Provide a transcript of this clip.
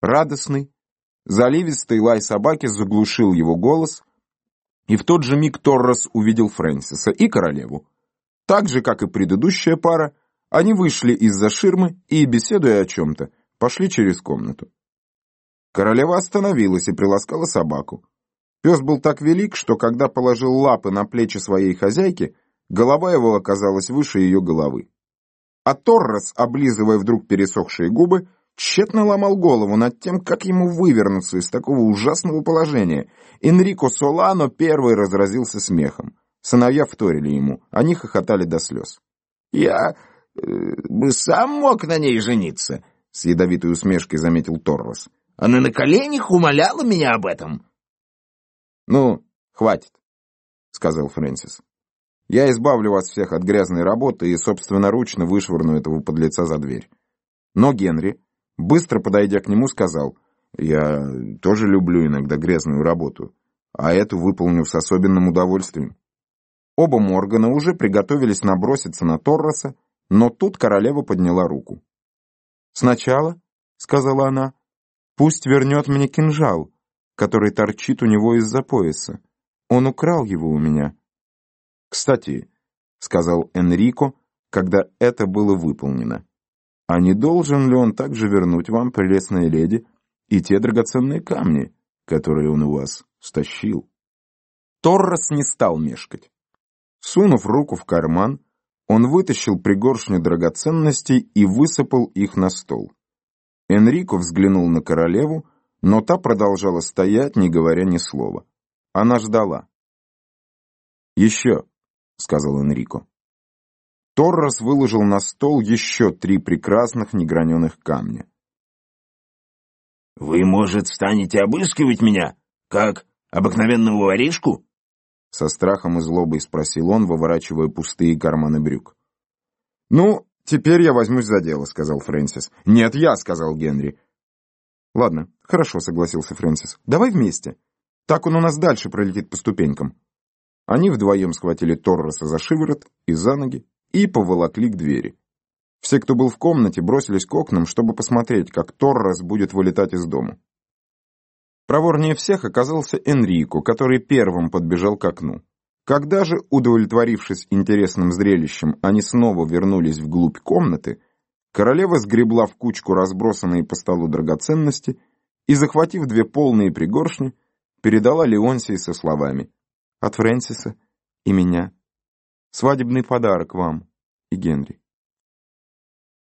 Радостный, заливистый лай собаки заглушил его голос, и в тот же миг Торрес увидел Фрэнсиса и королеву. Так же, как и предыдущая пара, они вышли из-за ширмы и, беседуя о чем-то, пошли через комнату. Королева остановилась и приласкала собаку. Пес был так велик, что когда положил лапы на плечи своей хозяйки, голова его оказалась выше ее головы. А Торрес, облизывая вдруг пересохшие губы, тщетно ломал голову над тем, как ему вывернуться из такого ужасного положения. Энрико Солано первый разразился смехом. Сыновья вторили ему, они хохотали до слез. «Я э, бы сам мог на ней жениться», — с ядовитой усмешкой заметил Торрес. «Она на коленях умоляла меня об этом». «Ну, хватит», — сказал Фрэнсис. «Я избавлю вас всех от грязной работы и собственноручно вышвырну этого подлеца за дверь». Но Генри, быстро подойдя к нему, сказал, «Я тоже люблю иногда грязную работу, а эту выполню с особенным удовольствием». Оба Моргана уже приготовились наброситься на Торроса, но тут королева подняла руку. «Сначала, — сказала она, — пусть вернет мне кинжал, который торчит у него из-за пояса. Он украл его у меня». «Кстати, — сказал Энрико, когда это было выполнено, — а не должен ли он также вернуть вам, прелестная леди, и те драгоценные камни, которые он у вас стащил?» Торрес не стал мешкать. Сунув руку в карман, он вытащил пригоршню драгоценностей и высыпал их на стол. Энрико взглянул на королеву, но та продолжала стоять, не говоря ни слова. Она ждала. «Еще», — сказал Энрико. Торрес выложил на стол еще три прекрасных неграненых камня. «Вы, может, станете обыскивать меня, как обыкновенного воришку?» Со страхом и злобой спросил он, выворачивая пустые карманы брюк. «Ну, теперь я возьмусь за дело», — сказал Фрэнсис. «Нет, я», — сказал Генри. «Ладно, хорошо», — согласился Фрэнсис. «Давай вместе. Так он у нас дальше пролетит по ступенькам». Они вдвоем схватили Торреса за шиворот и за ноги и поволокли к двери. Все, кто был в комнате, бросились к окнам, чтобы посмотреть, как Торрес будет вылетать из дома. Проворнее всех оказался Энрико, который первым подбежал к окну. Когда же, удовлетворившись интересным зрелищем, они снова вернулись вглубь комнаты, королева сгребла в кучку разбросанные по столу драгоценности и, захватив две полные пригоршни, передала Леонсии со словами «От Фрэнсиса и меня. Свадебный подарок вам и Генри».